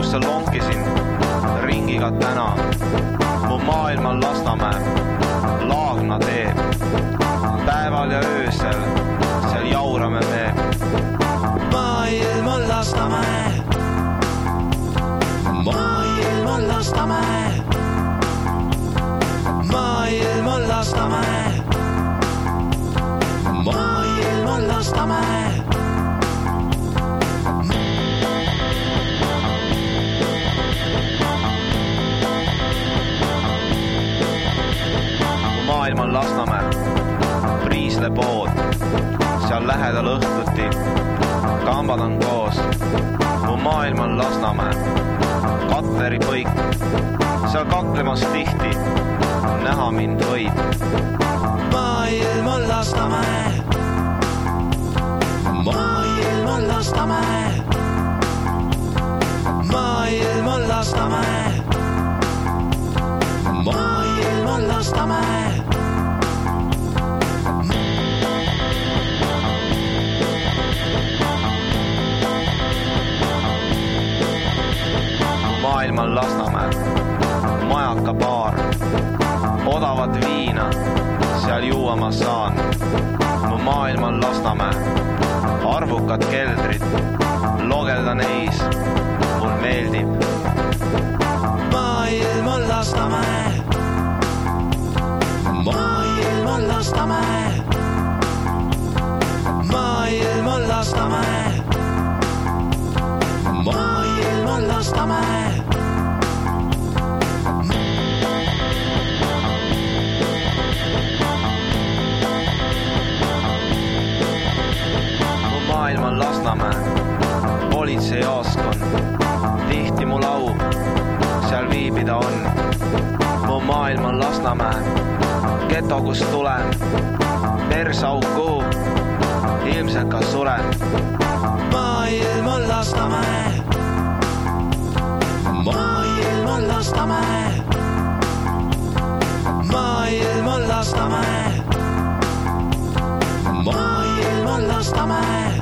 kus lonkisin ringi ka täna. mu maailm on Lasnamäe, Laagna tee. päeval ja öösel seal jaurame me. maailm on Lasnamäe. maailm on Lasnamäe. maailm on Lasnamäe. maailm on Lasnamäe. On Lasnamäe, Priisle pood, seal lähedal õhtuti, kambad on koos. mu maailm on Lasnamäe, Katleri põik, seal kaklemas tihti, näha mind võid. maailm on Lasnamäe. maailm on Lasnamäe. maailm on Lasnamäe. maailm on Lasnamäe. Mu maailm on Lasnamäe, majakabaar, odavat viina, seal juua ma saan. mu maailm on Lasnamäe, arvukad keldrid, logelda neis, mul meeldib. maailm on Lasnamäe. maailm on Lasnamäe. maailm on Lasnamäe. maailm on Lasnamäe. Maailm on Lasnamäe, politseijaoskond, tihti mul au seal viibida on. mu maailm on Lasnamäe, geto, kust tulen, persauku, ilmselt ka suren. maailm on Lasnamäe. maailm on Lasnamäe. maailm on Lasnamäe. maailm on Lasnamäe.